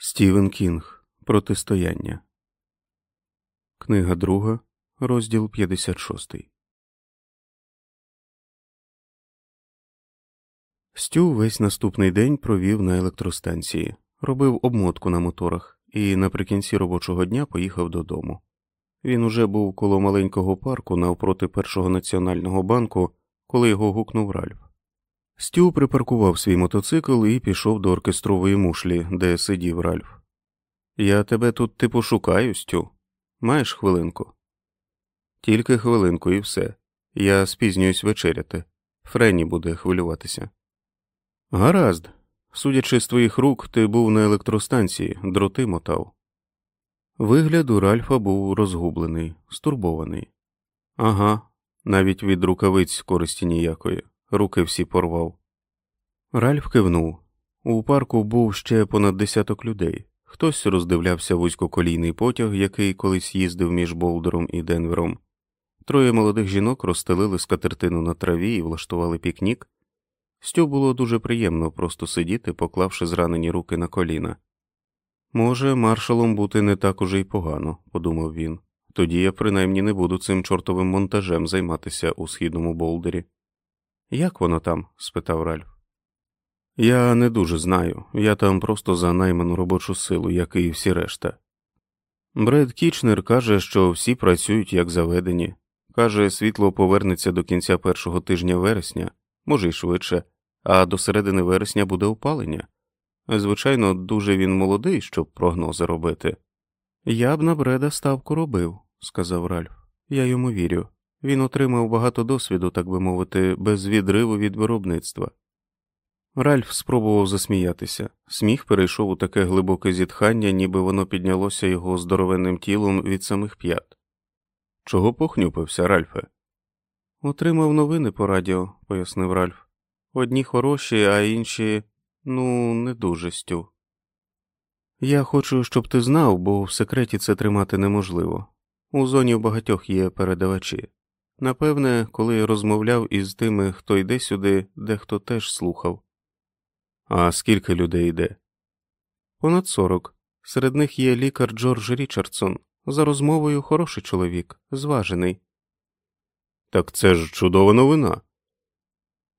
Стівен Кінг Протистояння. Книга друга, розділ 56. Стю весь наступний день провів на електростанції, робив обмотку на моторах і наприкінці робочого дня поїхав додому. Він уже був коло маленького парку навпроти першого національного банку, коли його гукнув Ральф. Стю припаркував свій мотоцикл і пішов до оркестрової мушлі, де сидів Ральф. Я тебе тут типу шукаю, Стю. Маєш хвилинку? Тільки хвилинку і все. Я спізнююсь вечеряти. Френі буде хвилюватися. Гаразд. Судячи з твоїх рук, ти був на електростанції, дроти мотав. Вигляд у Ральфа був розгублений, стурбований. Ага, навіть від рукавиць користі ніякої, руки всі порвав. Ральф кивнув. У парку був ще понад десяток людей. Хтось роздивлявся вузькоколійний потяг, який колись їздив між Болдером і Денвером. Троє молодих жінок розстелили скатертину на траві і влаштували пікнік. Стю було дуже приємно просто сидіти, поклавши зранені руки на коліна. Може, маршалом бути не так уже й погано, подумав він. Тоді я принаймні не буду цим чортовим монтажем займатися у східному болдері. Як воно там? спитав Ральф. Я не дуже знаю, я там просто за найману робочу силу, як і всі решта. Бред Кічнер каже, що всі працюють як заведені. Каже, світло повернеться до кінця першого тижня вересня, може й швидше, а до середини вересня буде опалення. Звичайно, дуже він молодий, щоб прогнози робити. Я б на бреда ставку робив, сказав Ральф. Я йому вірю. Він отримав багато досвіду, так би мовити, без відриву від виробництва. Ральф спробував засміятися. Сміх перейшов у таке глибоке зітхання, ніби воно піднялося його здоровенним тілом від самих п'ят. Чого похнюпився, Ральфе? Отримав новини по радіо, пояснив Ральф. Одні хороші, а інші, ну, не дуже стю. Я хочу, щоб ти знав, бо в секреті це тримати неможливо. У зоні в багатьох є передавачі. Напевне, коли розмовляв із тими, хто йде сюди, дехто теж слухав. А скільки людей йде? Понад сорок. Серед них є лікар Джордж Річардсон. За розмовою хороший чоловік, зважений. Так це ж чудова новина.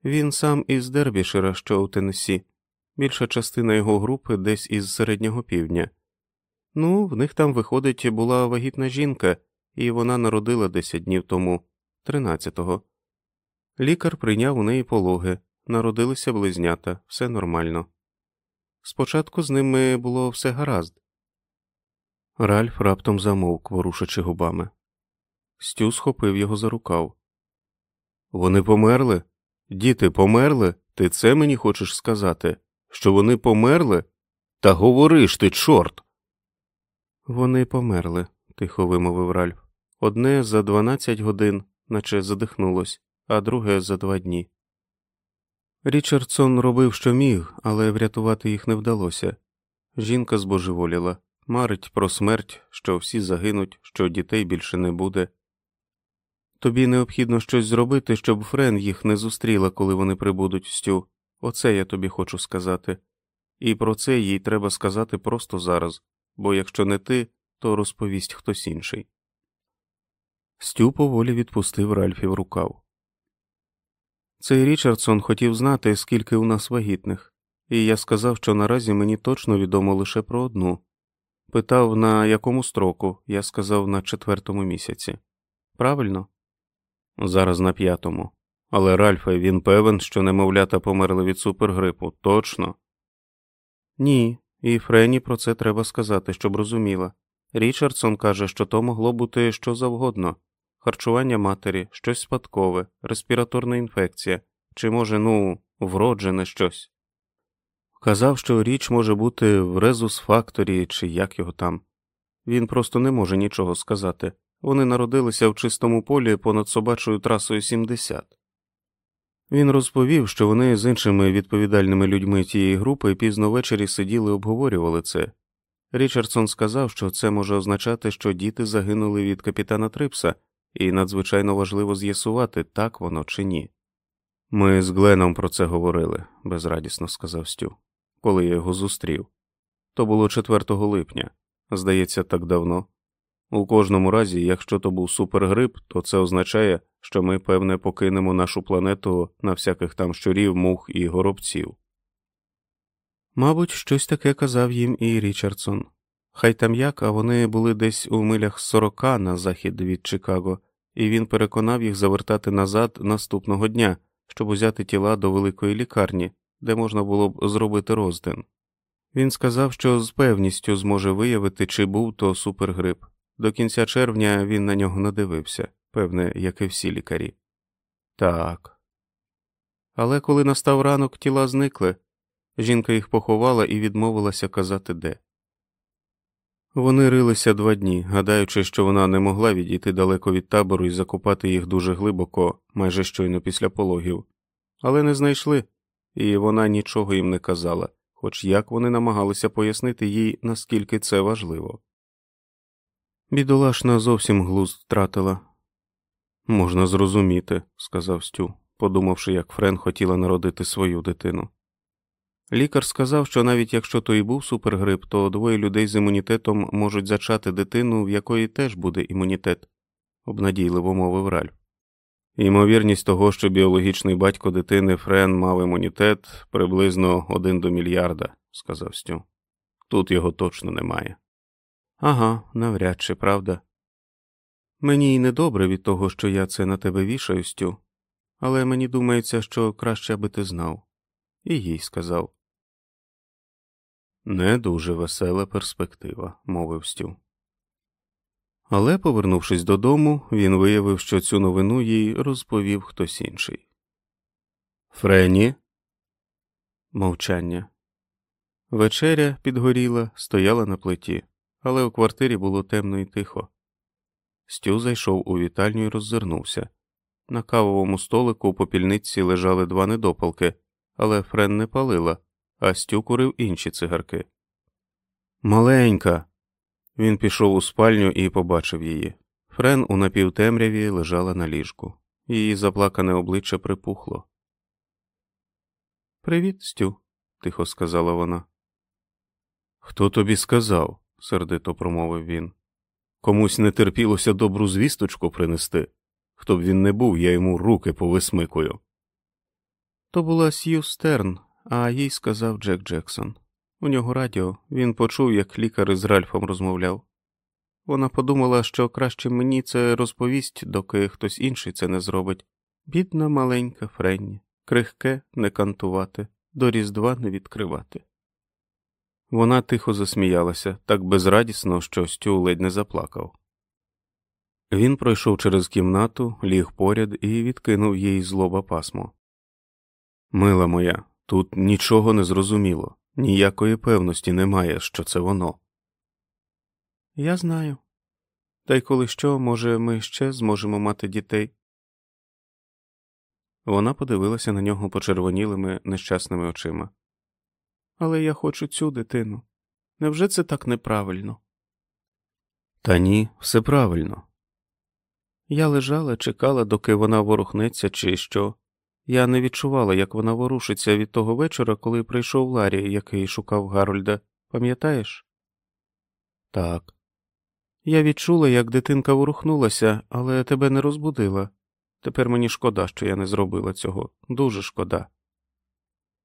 Він сам із Дербішера, що у Теннессі. Більша частина його групи десь із середнього півдня. Ну, в них там, виходить, була вагітна жінка, і вона народила десять днів тому, тринадцятого. Лікар прийняв у неї пологи, народилися близнята, все нормально. Спочатку з ними було все гаразд. Ральф раптом замовк, ворушачи губами. Стю схопив його за рукав. Вони померли? Діти померли? Ти це мені хочеш сказати? Що вони померли? Та говориш ти, чорт. Вони померли, тихо вимовив Ральф. Одне за дванадцять годин, наче задихнулось, а друге за два дні. Річардсон робив, що міг, але врятувати їх не вдалося. Жінка збожеволіла, марить про смерть, що всі загинуть, що дітей більше не буде. Тобі необхідно щось зробити, щоб Френ їх не зустріла, коли вони прибудуть Стю. Оце я тобі хочу сказати. І про це їй треба сказати просто зараз, бо якщо не ти, то розповість хтось інший. Стю поволі відпустив Ральфів рукав. Цей Річардсон хотів знати, скільки у нас вагітних, і я сказав, що наразі мені точно відомо лише про одну. Питав, на якому строку, я сказав на четвертому місяці. Правильно? Зараз на п'ятому. Але Ральфе, він певен, що немовлята померли від супергрипу, точно? Ні, і Френі про це треба сказати, щоб розуміла. Річардсон каже, що то могло бути що завгодно харчування матері, щось спадкове, респіраторна інфекція, чи, може, ну, вроджене щось. Казав, що річ може бути в резус факторі, чи як його там. Він просто не може нічого сказати. Вони народилися в чистому полі понад собачою трасою 70. Він розповів, що вони з іншими відповідальними людьми тієї групи пізно ввечері сиділи обговорювали це. Річардсон сказав, що це може означати, що діти загинули від капітана Трипса, і надзвичайно важливо з'ясувати, так воно чи ні. Ми з Гленом про це говорили, безрадісно сказав Стю, коли я його зустрів. То було 4 липня, здається, так давно. У кожному разі, якщо то був супергрип, то це означає, що ми, певне, покинемо нашу планету на всяких там щурів, мух і горобців. Мабуть, щось таке казав їм і Річардсон. Хай там як, а вони були десь у милях сорока на захід від Чикаго, і він переконав їх завертати назад наступного дня, щоб узяти тіла до великої лікарні, де можна було б зробити роздин. Він сказав, що з певністю зможе виявити, чи був то супергрип. До кінця червня він на нього надивився, певне, як і всі лікарі. Так. Але коли настав ранок, тіла зникли. Жінка їх поховала і відмовилася казати де. Вони рилися два дні, гадаючи, що вона не могла відійти далеко від табору і закопати їх дуже глибоко, майже щойно після пологів, але не знайшли, і вона нічого їм не казала, хоч як вони намагалися пояснити їй, наскільки це важливо. Бідолашна зовсім глузд втратила. Можна зрозуміти, сказав Стю, подумавши, як Френ хотіла народити свою дитину. Лікар сказав, що навіть якщо то і був супергрип, то двоє людей з імунітетом можуть зачати дитину, в якої теж буде імунітет, обнадійливо мовив Ральф. Ймовірність того, що біологічний батько дитини Френ мав імунітет приблизно один до мільярда, сказав Стю. Тут його точно немає. Ага, навряд чи правда. Мені й недобре від того, що я це на тебе вішаю, Стю, але мені думається, що краще аби ти знав. І їй сказав. Не дуже весела перспектива, мовив Стю. Але, повернувшись додому, він виявив, що цю новину їй розповів хтось інший. Френі. Мовчання. Вечеря підгоріла, стояла на плиті, але у квартирі було темно і тихо. Стю зайшов у вітальню і роззирнувся. На кавовому столику у попільниці лежали два недопалки, але Френ не палила, а Стю курив інші цигарки. Маленька. Він пішов у спальню і побачив її. Френ у напівтемряві лежала на ліжку, її заплакане обличчя припухло. Привіт, Стю, тихо сказала вона. Хто тобі сказав? сердито промовив він. Комусь не терпілося добру звісточку принести. Хто б він не був, я йому руки повисмикую. То була Сью Стерн, а їй сказав Джек Джексон. У нього радіо, він почув, як лікар із Ральфом розмовляв. Вона подумала, що краще мені це розповість, доки хтось інший це не зробить. Бідна маленька Френні, крихке не кантувати, до Різдва не відкривати. Вона тихо засміялася, так безрадісно, що Стю ледь не заплакав. Він пройшов через кімнату, ліг поряд і відкинув їй злоба пасмо. Мила моя, тут нічого не зрозуміло, ніякої певності немає, що це воно. Я знаю. Та й коли що, може, ми ще зможемо мати дітей. Вона подивилася на нього почервонілими нещасними очима. Але я хочу цю дитину. Невже це так неправильно? Та ні, все правильно. Я лежала, чекала, доки вона ворухнеться, чи що. Я не відчувала, як вона ворушиться від того вечора, коли прийшов Ларі, який шукав Гарольда. Пам'ятаєш? Так. Я відчула, як дитинка ворухнулася, але тебе не розбудила. Тепер мені шкода, що я не зробила цього. Дуже шкода.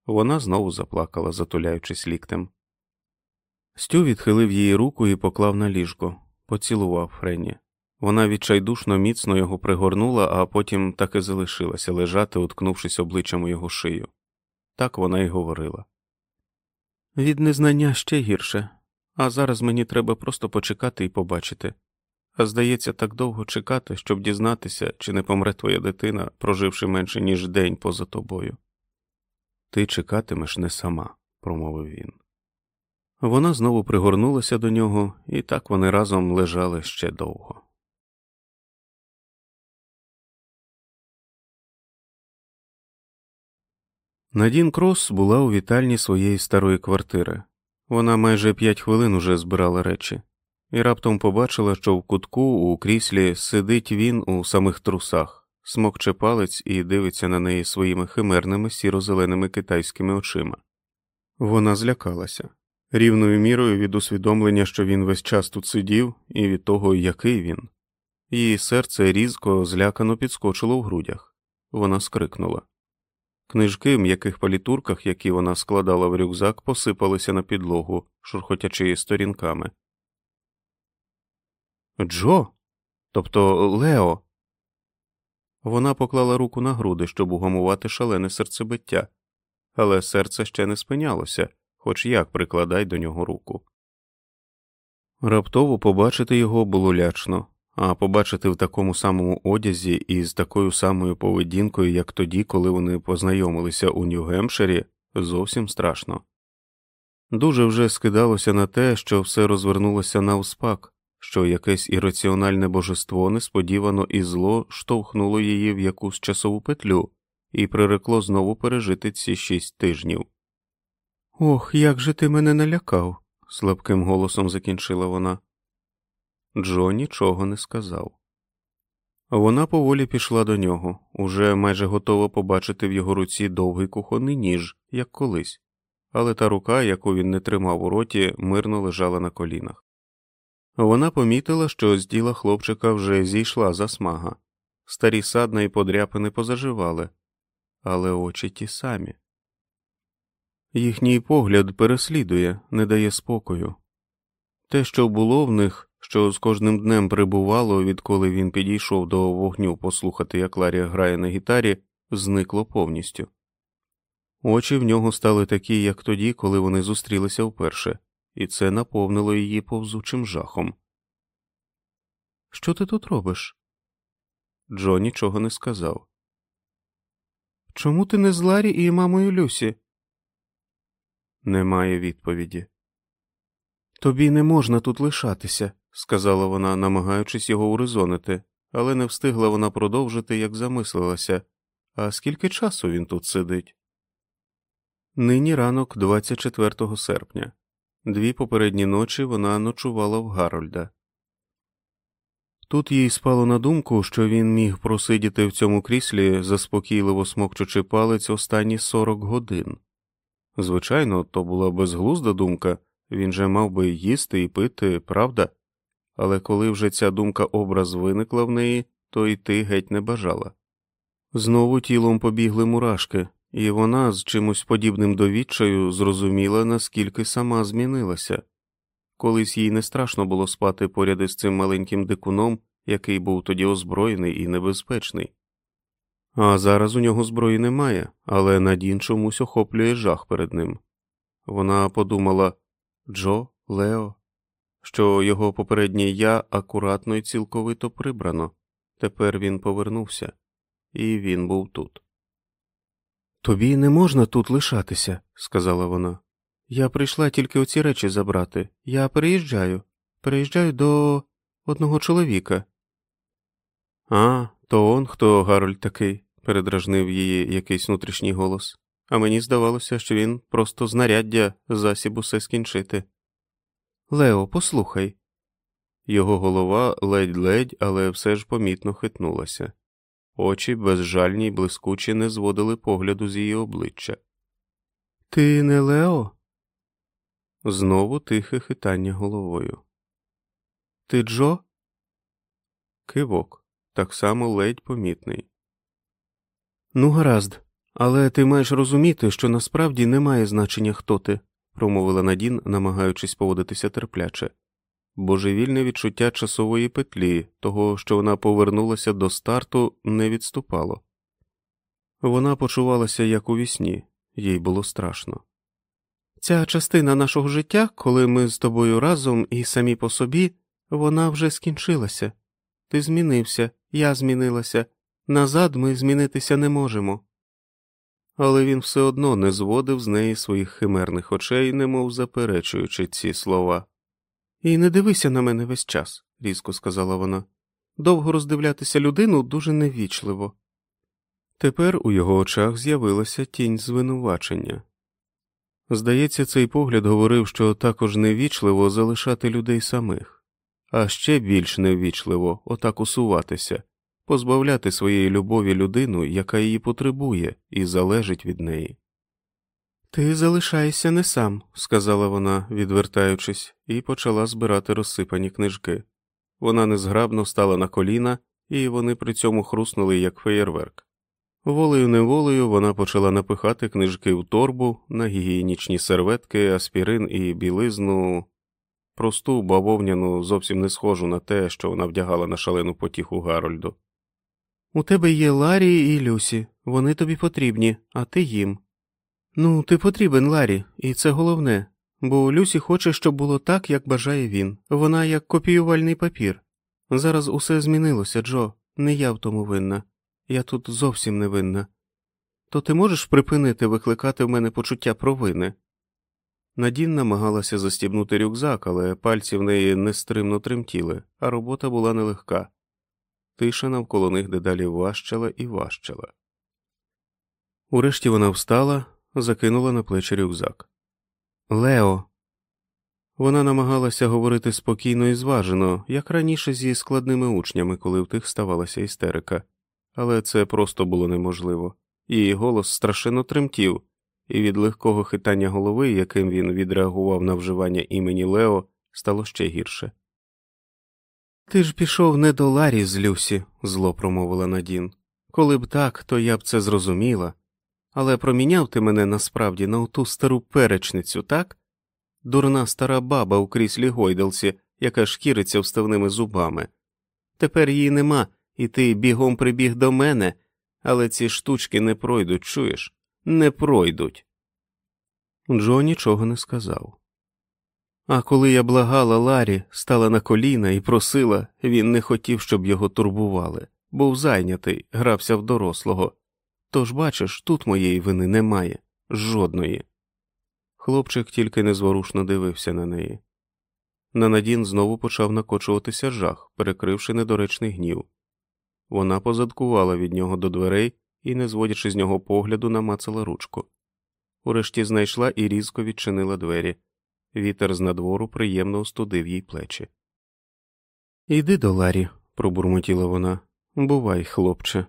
Вона знову заплакала, затуляючись ліктем. Стю відхилив її руку і поклав на ліжко, поцілував Френні. Вона відчайдушно міцно його пригорнула, а потім так і залишилася лежати, уткнувшись обличчям у його шию. Так вона й говорила. Від незнання ще гірше, а зараз мені треба просто почекати і побачити. А здається, так довго чекати, щоб дізнатися, чи не помре твоя дитина, проживши менше, ніж день поза тобою. Ти чекатимеш не сама, промовив він. Вона знову пригорнулася до нього, і так вони разом лежали ще довго. Надін Крос була у вітальні своєї старої квартири. Вона майже п'ять хвилин уже збирала речі, і раптом побачила, що в кутку у кріслі сидить він у самих трусах, смокче палець і дивиться на неї своїми химерними сіро-зеленими китайськими очима. Вона злякалася. рівною мірою від усвідомлення, що він весь час тут сидів, і від того, який він. Її серце різко, злякано підскочило в грудях. Вона скрикнула. Книжки в м'яких палітурках, які вона складала в рюкзак, посипалися на підлогу, шурхотячи сторінками. Джо, тобто Лео. Вона поклала руку на груди, щоб угамувати шалене серцебиття, але серце ще не спинялося, хоч як прикладай до нього руку. Раптово побачити його було лячно, а побачити в такому самому одязі і з такою самою поведінкою, як тоді, коли вони познайомилися у Нью-Гемпширі, зовсім страшно. Дуже вже скидалося на те, що все розвернулося навспак, що якесь ірраціональне божество несподівано і зло штовхнуло її в якусь часову петлю і прирекло знову пережити ці шість тижнів. Ох, як же ти мене налякав, слабким голосом закінчила вона. Джо нічого не сказав. Вона поволі пішла до нього, уже майже готова побачити в його руці довгий кухонний ніж, як колись, але та рука, яку він не тримав у роті, мирно лежала на колінах. Вона помітила, що з діла хлопчика вже зійшла засмага, старі садна і подряпини позаживали, але очі ті самі. Їхній погляд переслідує, не дає спокою. Те, що було в них, що з кожним днем прибувало, відколи він підійшов до вогню послухати, як Ларія грає на гітарі, зникло повністю. Очі в нього стали такі, як тоді, коли вони зустрілися вперше, і це наповнило її повзучим жахом. Що ти тут робиш? Джо нічого не сказав. Чому ти не з Ларі і мамою Люсі? Немає відповіді. Тобі не можна тут лишатися, сказала вона, намагаючись його урезонити, але не встигла вона продовжити, як замислилася. А скільки часу він тут сидить? Нині ранок 24 серпня. Дві попередні ночі вона ночувала в Гарольда. Тут їй спало на думку, що він міг просидіти в цьому кріслі, заспокійливо смокчучи палець останні 40 годин. Звичайно, то була безглузда думка, він же мав би їсти і пити, правда? Але коли вже ця думка образ виникла в неї, то йти геть не бажала. Знову тілом побігли мурашки, і вона з чимось подібним до відчаю зрозуміла, наскільки сама змінилася. Колись їй не страшно було спати поряд із цим маленьким дикуном, який був тоді озброєний і небезпечний. А зараз у нього зброї немає, але Надін чомусь охоплює жах перед ним. Вона подумала Джо, Лео, що його попереднє я акуратно і цілковито прибрано. Тепер він повернувся, і він був тут. Тобі не можна тут лишатися, сказала вона. Я прийшла тільки оці речі забрати. Я переїжджаю, переїжджаю до одного чоловіка. А, то он хто Гарольд такий, передражнив її якийсь внутрішній голос, а мені здавалося, що він просто знаряддя засіб усе скінчити. Лео, послухай. Його голова ледь-ледь, але все ж помітно хитнулася. Очі безжальні й блискучі не зводили погляду з її обличчя. Ти не Лео? Знову тихе хитання головою. Ти Джо? Кивок, так само ледь помітний. Ну, гаразд, але ти маєш розуміти, що насправді немає значення, хто ти, промовила Надін, намагаючись поводитися терпляче. Божевільне відчуття часової петлі, того, що вона повернулася до старту, не відступало. Вона почувалася як у вісні, їй було страшно. Ця частина нашого життя, коли ми з тобою разом і самі по собі, вона вже скінчилася. Ти змінився, я змінилася, назад ми змінитися не можемо. Але він все одно не зводив з неї своїх химерних очей, немов заперечуючи ці слова. І не дивися на мене весь час, різко сказала вона. Довго роздивлятися людину дуже невічливо. Тепер у його очах з'явилася тінь звинувачення. Здається, цей погляд говорив, що також невічливо залишати людей самих, а ще більш невічливо отак усуватися, позбавляти своєї любові людину, яка її потребує і залежить від неї. Ти залишаєшся не сам, сказала вона, відвертаючись, і почала збирати розсипані книжки. Вона незграбно встала на коліна, і вони при цьому хруснули, як феєрверк. Волею неволею вона почала напихати книжки в торбу на гігієнічні серветки, аспірин і білизну, просту бавовняну, зовсім не схожу на те, що вона вдягала на шалену потіху Гарольду. У тебе є Ларі і Люсі, вони тобі потрібні, а ти їм. Ну, ти потрібен, Ларі, і це головне, бо Люсі хоче, щоб було так, як бажає він. Вона як копіювальний папір. Зараз усе змінилося, Джо, не я в тому винна. Я тут зовсім не винна. То ти можеш припинити викликати в мене почуття провини? Надін намагалася застібнути рюкзак, але пальці в неї нестримно тремтіли, а робота була нелегка. Тиша навколо них дедалі важчала і важчала. Урешті вона встала, закинула на плечі рюкзак. Лео. Вона намагалася говорити спокійно і зважено, як раніше зі складними учнями, коли в тих ставалася істерика, але це просто було неможливо. Її голос страшенно тремтів, і від легкого хитання голови, яким він відреагував на вживання імені Лео, стало ще гірше. Ти ж пішов не до Ларі з Люсі, зло промовила Надін. Коли б так, то я б це зрозуміла. Але проміняв ти мене насправді на оту стару перечницю, так? Дурна стара баба у кріслі гойдалці, яка шкіриться вставними зубами. Тепер її нема, і ти бігом прибіг до мене, але ці штучки не пройдуть, чуєш? Не пройдуть. Джо нічого не сказав. А коли я благала Ларі, стала на коліна і просила, він не хотів, щоб його турбували, був зайнятий, грався в дорослого. Тож, бачиш, тут моєї вини немає, жодної. Хлопчик тільки незворушно дивився на неї. На Надін знову почав накочуватися жах, перекривши недоречний гнів. Вона позадкувала від нього до дверей і, не зводячи з нього погляду, намацала ручку. Урешті знайшла і різко відчинила двері. Вітер з надвору приємно остудив їй плечі. Іди до Ларі, пробурмотіла вона. Бувай, хлопче.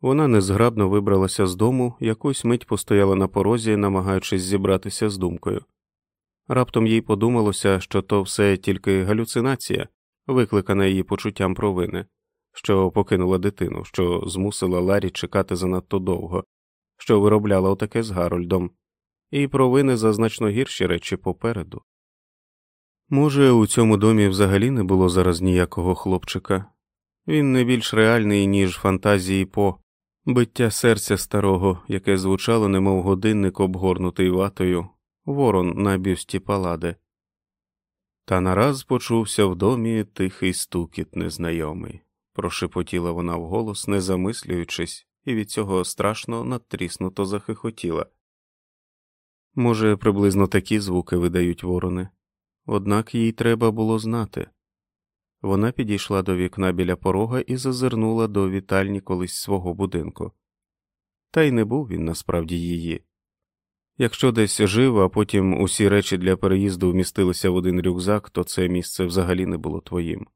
Вона незграбно вибралася з дому, якусь мить постояла на порозі, намагаючись зібратися з думкою. Раптом їй подумалося, що то все тільки галюцинація, викликана її почуттям провини, що покинула дитину, що змусила Ларі чекати занадто довго, що виробляла отаке з Гарольдом, і провини за значно гірші речі попереду. Може, у цьому домі взагалі не було зараз ніякого хлопчика, він не більш реальний, ніж фантазії по биття серця старого, яке звучало, немов годинник, обгорнутий ватою, ворон на бюсті палади. Та нараз почувся в домі тихий стукіт незнайомий, прошепотіла вона вголос, не замислюючись, і від цього страшно надтріснуто захихотіла. Може, приблизно такі звуки видають ворони, однак їй треба було знати. Вона підійшла до вікна біля порога і зазирнула до вітальні колись свого будинку. Та й не був він насправді її. Якщо десь жив, а потім усі речі для переїзду вмістилися в один рюкзак, то це місце взагалі не було твоїм.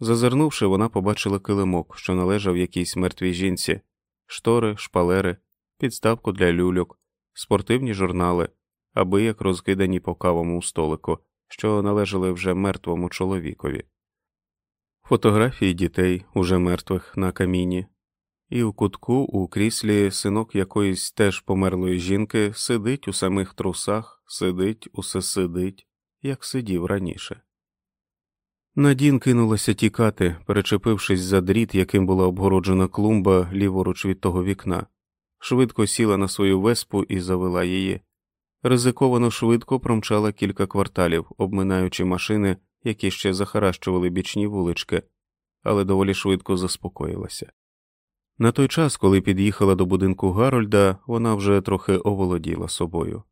Зазирнувши, вона побачила килимок, що належав якійсь мертвій жінці, штори, шпалери, підставку для люльок, спортивні журнали, аби як розкидані по кавому столику, що належали вже мертвому чоловікові, фотографії дітей, уже мертвих на каміні, і в кутку у кріслі синок якоїсь теж померлої жінки сидить у самих трусах, сидить, усе сидить, як сидів раніше. Надін кинулася тікати, перечепившись за дріт, яким була обгороджена клумба ліворуч від того вікна, швидко сіла на свою веспу і завела її. Ризиковано швидко промчала кілька кварталів, обминаючи машини, які ще захаращували бічні вулички, але доволі швидко заспокоїлася. На той час, коли під'їхала до будинку Гарольда, вона вже трохи оволоділа собою,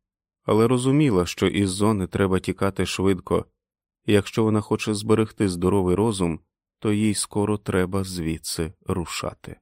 але розуміла, що із зони треба тікати швидко, і якщо вона хоче зберегти здоровий розум, то їй скоро треба звідси рушати.